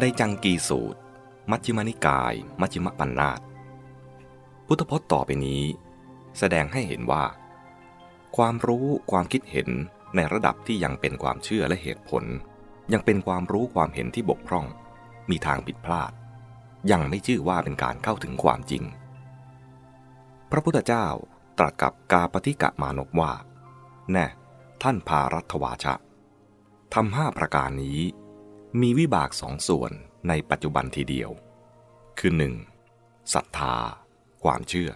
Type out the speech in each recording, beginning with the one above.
ในจังกีสูตร มัชฌิมานิกาย มัชฌิมปัญนาตพุทธพจน์ต่อไปนี้ แสดงให้เห็นว่า ความรู้ความคิดเห็นในระดับที่ยังเป็นความเชื่อและเหตุผล ยังเป็นความรู้ความเห็นที่บกพร่อง มีทางผิดพลาด ยังไม่ชื่อว่าเป็นการเข้าถึงความจริง พระพุทธเจ้าตรัสกับกาปฏิกะมานพว่า แน่ ท่านพารัตวาชะทำห้าประการนี้ มีวิบากสองส่วนในปัจจุบันทีเดียว คือ 1. ศรัทธา ความเชื่อ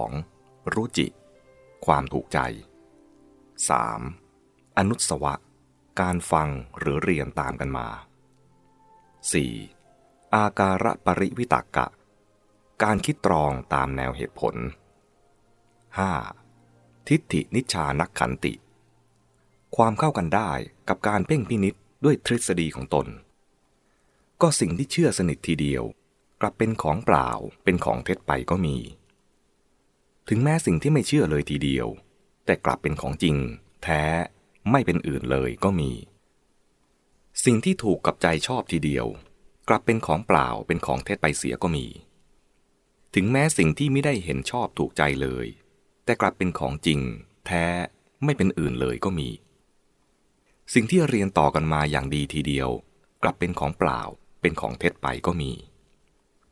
2. รู้จิ ความถูกใจ 3. อนุสวะ การฟังหรือเรียนตามกันมา 4. อาการะปริวิตากะ การคิดตรองตามแนวเหตุผล 5. ทิฏฐินิชานักขันติ ความเข้ากันได้กับการเพ่งพินิษ ด้วยทฤษฎีของตน ก็สิ่งที่เชื่อสนิททีเดียว กลับเป็นของเปล่าเป็นของเท็จไปก็มี ถึงแม้สิ่งที่ไม่เชื่อเลยทีเดียว แต่กลับเป็นของจริง แท้ไม่เป็นอื่นเลยก็มี สิ่งที่ถูกกับใจชอบทีเดียว กลับเป็นของเปล่าเป็นของเท็จไปเสียก็มี ถึงแม้สิ่งที่ไม่ได้เห็นชอบถูกใจเลย แต่กลับเป็นของจริง แท้ไม่เป็นอื่นเลยก็มี สิ่งที่เรียนต่อกันมาอย่างดีทีเดียว กลับเป็นของเปล่า เป็นของเท็จไปก็มี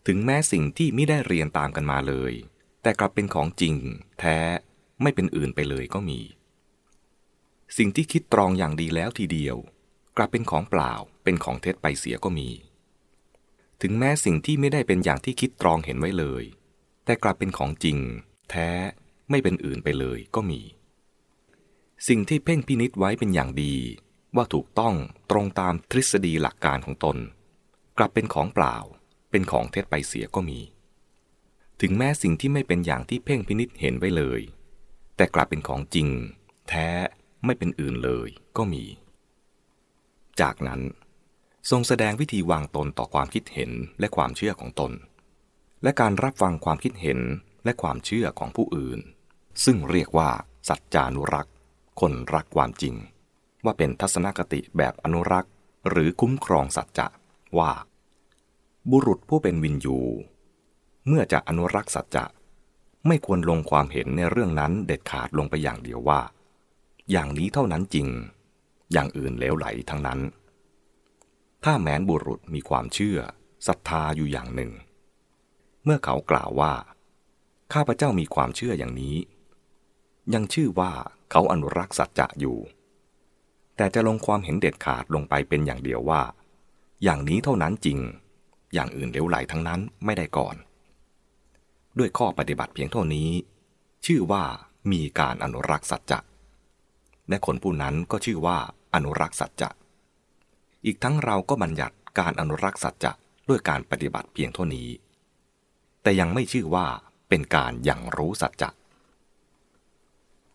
ถึงแม้สิ่งที่ไม่ได้เรียนตามกันมาเลย แต่กลับเป็นของจริง แท้ไม่เป็นอื่นไปเลยก็มี สิ่งที่คิดตรองอย่างดีแล้วทีเดียว กลับเป็นของเปล่า เป็นของเท็จไปเสียก็มี ถึงแม้สิ่งที่ไม่ได้เป็นอย่างที่คิดตรองเห็นไว้เลย แต่กลับเป็นของจริง แท้ไม่เป็นอื่นไปเลยก็มี สิ่งที่เพ่งพินิษไว้เป็นอย่างดี ว่าถูกต้องตรงตามทฤษฎีหลักการของตน กลับเป็นของเปล่า เป็นของเท็จไปเสียก็มี ถึงแม้สิ่งที่ไม่เป็นอย่างที่เพ่งพินิษเห็นไว้เลย แต่กลับเป็นของจริง แท้ไม่เป็นอื่นเลยก็มี จากนั้น ทรงแสดงวิธีวางตนต่อความคิดเห็นและความเชื่อของตน และการรับฟังความคิดเห็นและความเชื่อของผู้อื่น ซึ่งเรียกว่าสัจจานุรักษ์ คนรักความจริง ว่าเป็นทัศนคติแบบอนุรักษ์ หรือคุ้มครองสัจจะว่า บุรุษผู้เป็นวินยู เมื่อจะอนุรักษ์สัจจะไม่ควรลงความเห็นในเรื่องนั้นเด็ดขาดลงไปอย่างเดียวว่า อย่างนี้เท่านั้นจริง อย่างอื่นเลวไหลทั้งนั้น ถ้าแม้นบุรุษมีความเชื่อศรัทธาอยู่อย่างหนึ่ง เมื่อเขากล่าวว่า ข้าพเจ้ามีความเชื่ออย่างนี้ ยังชื่อว่าเขาอนุรักษ์สัจจะอยู่ แต่จะลงความเห็นเด็ดขาดลงไปเป็นอย่างเดียวว่า อย่างนี้เท่านั้นจริง อย่างอื่นเลวไหลทั้งนั้นไม่ได้ก่อน ด้วยข้อปฏิบัติเพียงเท่านี้ ชื่อว่ามีการอนุรักษ์สัจจะและคนผู้นั้นก็ชื่อว่าอนุรักษ์สัจจะอีกทั้งเราก็บัญญัติการอนุรักษ์สัจจะด้วยการปฏิบัติเพียงเท่านี้ แต่ยังไม่ชื่อว่าเป็นการอย่างรู้สัจจะ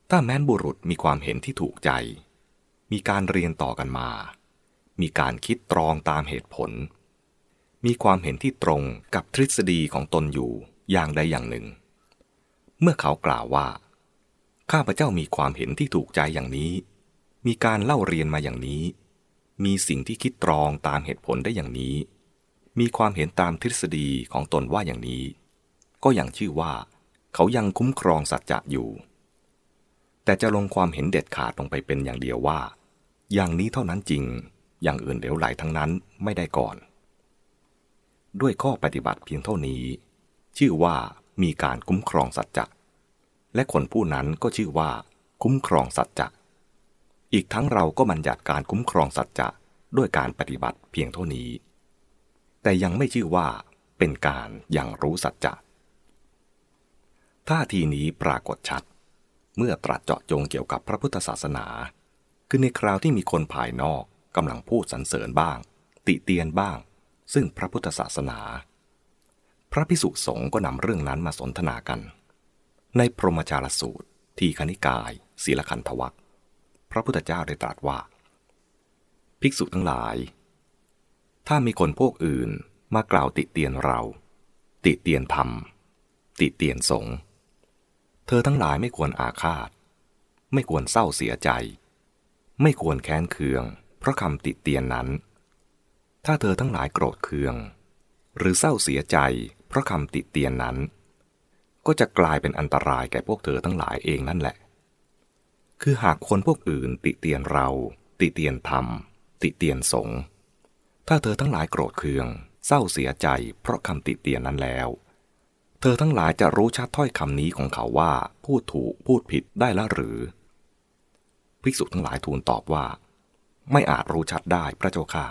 ถ้าแม้นบุรุษมีความเห็นที่ถูกใจ มีการเรียนต่อกันมา มีการคิดตรองตามเหตุผล มีความเห็นที่ตรงกับทฤษฎีของตนอยู่อย่างใดอย่างหนึ่ง เมื่อเขากล่าวว่า ข้าพเจ้ามีความเห็นที่ถูกใจอย่างนี้ มีการเล่าเรียนมาอย่างนี้ มีสิ่งที่คิดตรองตามเหตุผลได้อย่างนี้ มีความเห็นตามทฤษฎีของตนว่าอย่างนี้ ก็ยังชื่อว่า เขายังคุ้มครองสัจจะอยู่แต่จะลงความเห็นเด็ดขาดลงไปเป็นอย่างเดียวว่า อย่างนี้เท่านั้นจริง อย่างอื่นเหลวไหลทั้งนั้นไม่ได้ก่อน ด้วยข้อปฏิบัติเพียงเท่านี้ ชื่อว่ามีการคุ้มครองสัจจะและคนผู้นั้นก็ชื่อว่า คุ้มครองสัจจะอีกทั้งเราก็บัญญัติการคุ้มครองสัจจะด้วยการปฏิบัติเพียงเท่านี้ แต่ยังไม่ชื่อว่า เป็นการอย่างรู้สัจจะท่าทีนี้ปรากฏชัด เมื่อตรัสเจาะจงเกี่ยวกับพระพุทธศาสนา คือในคราวที่มีคนภายนอกกำลังพูดสรรเสริญบ้าง ติเตียนบ้าง ซึ่งพระพุทธศาสนา พระพิสุสงฆ์ก็นำเรื่องนั้นมาสนทนากัน ในพรหมจารสูตร ที่คณิกายศีลขันธวัคพระพุทธเจ้าได้ตรัสว่า ภิกษุทั้งหลาย ถ้ามีคนพวกอื่นมากล่าวติเตียนเรา ติเตียนธรรม ติเตียนสงฆ์เธอทั้งหลายไม่ควรอาฆาต ไม่ควรเศร้าเสียใจ ไม่ควรแค้นเคือง เพราะคำติเตียนนั้น ถ้าเธอทั้งหลายโกรธเคือง หรือเศร้าเสียใจ เพราะคำติเตียนนั้น ก็จะกลายเป็นอันตรายแก่พวกเธอทั้งหลายเองนั่นแหละ คือหากคนพวกอื่นติเตียนเรา ติเตียนธรรม ติเตียนสงฆ์ถ้าเธอทั้งหลายโกรธเคือง เศร้าเสียใจ เพราะคำติเตียนนั้นแล้ว เธอทั้งหลายจะรู้ชัดถ้อยคำนี้ของเขาว่า พูดถูกพูดผิดได้ละหรือ ภิกษุทั้งหลายทูลตอบว่า ไม่อาจรู้ชัดได้พระเจ้าข้า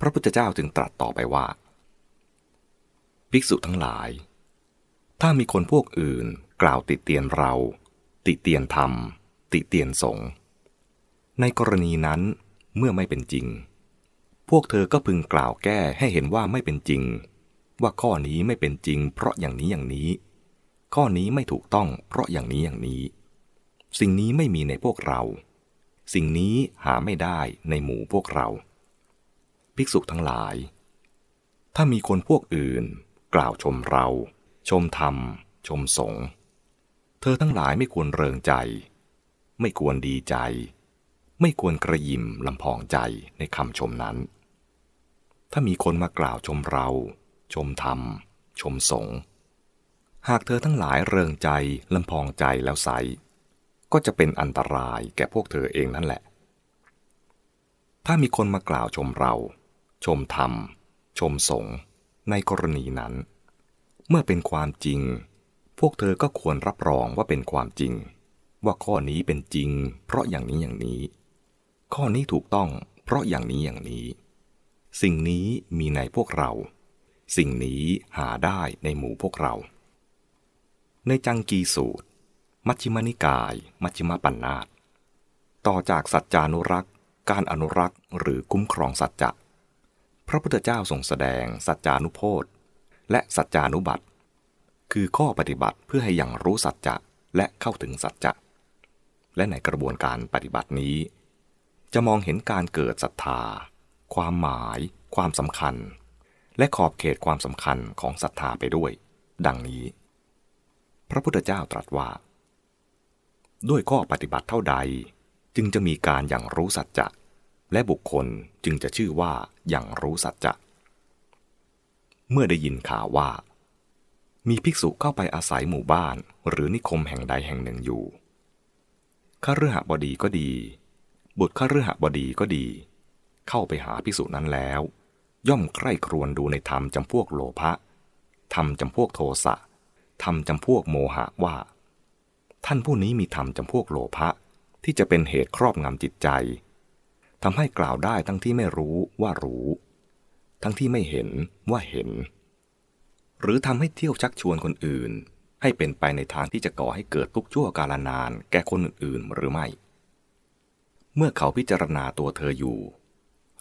พระพุทธเจ้าจึงตรัสต่อไปว่า ภิกษุทั้งหลาย ถ้ามีคนพวกอื่นกล่าวติเตียนเรา ติเตียนธรรม ติเตียนสงฆ์ในกรณีนั้นเมื่อไม่เป็นจริง พวกเธอก็พึงกล่าวแก้ให้เห็นว่าไม่เป็นจริง ว่าข้อนี้ไม่เป็นจริง เพราะอย่างนี้อย่างนี้ ข้อนี้ไม่ถูกต้องเพราะอย่างนี้อย่างนี้ สิ่งนี้ไม่มีในพวกเรา สิ่งนี้หาไม่ได้ในหมู่พวกเรา ภิกษุทั้งหลาย ถ้ามีคนพวกอื่น กล่าวชมเรา ชมธรรม ชมสงฆ์เธอทั้งหลายไม่ควรเริงใจ ไม่ควรดีใจ ไม่ควรกระยิมลำพองใจในคำชมนั้น ถ้ามีคนมากล่าวชมเรา ชมธรรม ชมสงฆ์หากเธอทั้งหลายเริงใจลำพองใจแล้วใส ก็จะเป็นอันตรายแก่พวกเธอเองนั่นแหละ ถ้ามีคนมากล่าวชมเรา ชมธรรม ชมสงฆ์ในกรณีนั้น เมื่อเป็นความจริง พวกเธอก็ควรรับรองว่าเป็นความจริง ว่าข้อนี้เป็นจริง เพราะอย่างนี้อย่างนี้ ข้อนี้ถูกต้องเพราะอย่างนี้อย่างนี้ สิ่งนี้มีในพวกเรา สิ่งนี้หาได้ในหมู่พวกเรา ในจังกีสูตร มัชฌิมานิกาย มัชฌิมปัญนาตต่อจากสัจจานุรักษ์การอนุรักษ์หรือคุ้มครองสัจจะพระพุทธเจ้าทรงแสดงสัจจานุโพธและสัจจานุบัติ คือข้อปฏิบัติเพื่อให้ยังรู้สัจจะและเข้าถึงสัจจะและในกระบวนการปฏิบัตินี้ จะมองเห็นการเกิดศรัทธา ความหมาย ความสำคัญ และขอบเขตความสำคัญของศรัทธาไปด้วย ดังนี้ พระพุทธเจ้าตรัสว่า ด้วยข้อปฏิบัติเท่าใด จึงจะมีการอย่างรู้สัจจะ และบุคคลจึงจะชื่อว่าอย่างรู้สัจจะ เมื่อได้ยินข่าวว่า มีภิกษุเข้าไปอาศัยหมู่บ้านหรือนิคมแห่งใดแห่งหนึ่งอยู่ข้ารือหบดีก็ดี บุตรข้ารือหบดีก็ดี เข้าไปหาภิกษุนั้นแล้ว ย่อมใคร่ครวญดูในธรรมจำพวกโลภะธรรมจำพวกโทสะธรรมจำพวกโมหะว่า ท่านผู้นี้มีธรรมจำพวกโลภะที่จะเป็นเหตุครอบงำจิตใจทำให้กล่าวได้ทั้งที่ไม่รู้ว่ารู้ ทั้งที่ไม่เห็นว่าเห็น หรือทำให้เที่ยวชักชวนคนอื่น ให้เป็นไปในทางที่จะก่อให้เกิดทุกชั่วกาลนานแก่คนอื่นหรือไม่ เมื่อเขาพิจารณาตัวเธออยู่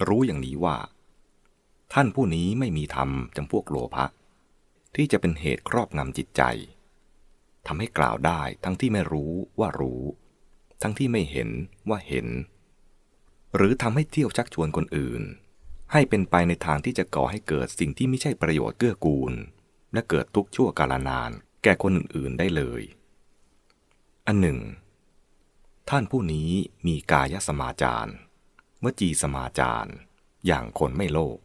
รู้อย่างนี้ว่า ท่านผู้นี้ไม่มีธรรมจำพวกโลภะที่จะเป็นเหตุครอบงำจิตใจ ทำให้กล่าวได้ทั้งที่ไม่รู้ว่ารู้ ทั้งที่ไม่เห็นว่าเห็น หรือทำให้เที่ยวชักชวนคนอื่น ให้เป็นไปในทางที่จะก่อให้เกิดสิ่งที่ไม่ใช่ประโยชน์เกื้อกูล และเกิดทุกข์ชั่วกาลนาน แก่คนอื่นๆได้เลย อันหนึ่ง ท่านผู้นี้มีกายสมาจารวจีสมาจารอย่างคนไม่โลภ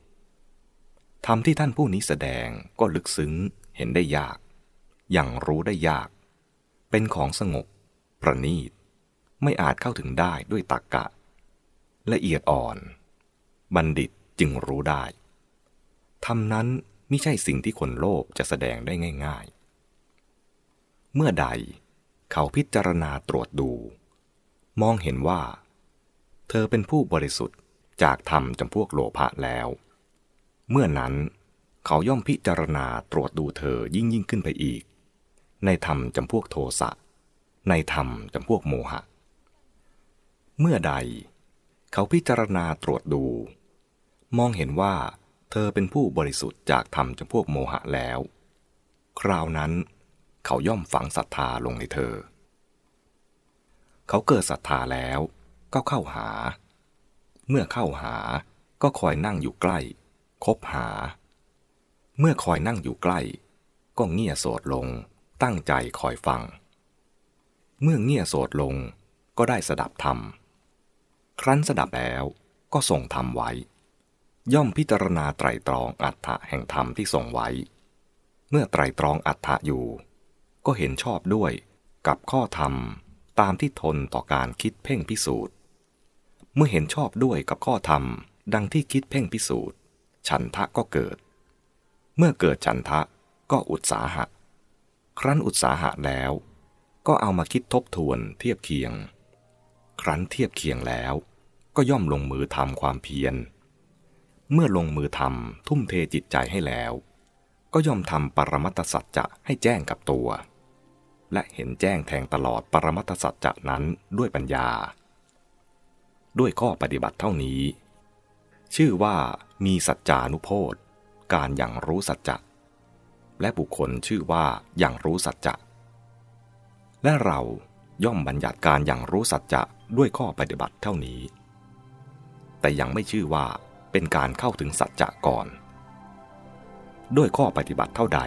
ทำที่ท่านผู้นี้แสดงก็ลึกซึ้งเห็นได้ยาก อย่างรู้ได้ยาก เป็นของสงบ ประณีต ไม่อาจเข้าถึงได้ด้วยตักกะ ละเอียดอ่อน บัณฑิตจึงรู้ได้ทำนั้นไม่ใช่สิ่งที่คนโลภจะแสดงได้ง่าย ๆ เมื่อใดเขาพิจารณาตรวจดู มองเห็นว่า เธอเป็นผู้บริสุทธิ์จากธรรมจำพวกโลภะแล้ว เมื่อนั้นเขาย่อมพิจารณาตรวจดูเธอยิ่งยิ่งขึ้นไปอีก ในธรรมจำพวกโทสะ ในธรรมจำพวกโมหะ เมื่อใด เขาพิจารณาตรวจดู มองเห็นว่า เธอเป็นผู้บริสุทธิ์จากธรรมจำพวกโมหะแล้ว คราวนั้น เขาย่อมฝังศรัทธาลงในเธอ เขาเกิดศรัทธาแล้วก็เข้าหา เมื่อเข้าหาก็คอยนั่งอยู่ใกล้ คบหา เมื่อคอยนั่งอยู่ใกล้ ก็เงี่ยโสดลง ตั้งใจคอยฟัง เมื่อเงี่ยโสดลงก็ได้สดับธรรม ครั้นสดับแล้วก็ทรงทำไว้ ย่อมพิจารณาไตรตรองอัฏฐะแห่งธรรมที่ทรงไว้ เมื่อไตรตรองอัฏฐะอยู่ ก็เห็นชอบด้วยกับข้อธรรมตามที่ทนต่อการคิดเพ่งพิสูจน์ เมื่อเห็นชอบด้วยกับข้อธรรมดังที่คิดเพ่งพิสูจน์ ฉันทะก็เกิด เมื่อเกิดฉันทะก็อุตสาหะ ครั้นอุตสาหะแล้ว ก็เอามาคิดทบทวนเทียบเคียง ครั้นเทียบเคียงแล้ว ก็ย่อมลงมือทำความเพียร เมื่อลงมือทำทุ่มเทจิตใจให้แล้ว ก็ย่อมทำปรมัตสัจจะให้แจ้งกับตัว และเห็นแจ้งแทงตลอดปรมัตสัจจะนั้นด้วยปัญญา ด้วยข้อปฏิบัติเท่านี้ ชื่อว่ามีสัจจานุโพธการอย่างรู้สัจจะ และบุคคลชื่อว่าอย่างรู้สัจจะ และเราย่อมบัญญัติการอย่างรู้สัจจะด้วยข้อปฏิบัติเท่านี้ แต่ยังไม่ชื่อว่าเป็นการเข้าถึงสัจจะก่อน ด้วยข้อปฏิบัติเท่าใด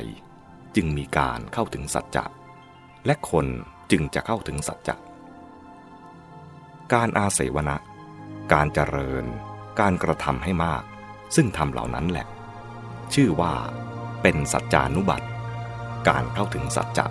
จึงมีการเข้าถึงสัจจะ และคนจึงจะเข้าถึงสัจจะ การอาเสวนะ การเจริญ การกระทำให้มาก ซึ่งทำเหล่านั้นแหละ ชื่อว่า เป็นสัจจานุบัติ การเข้าถึงสัจจะ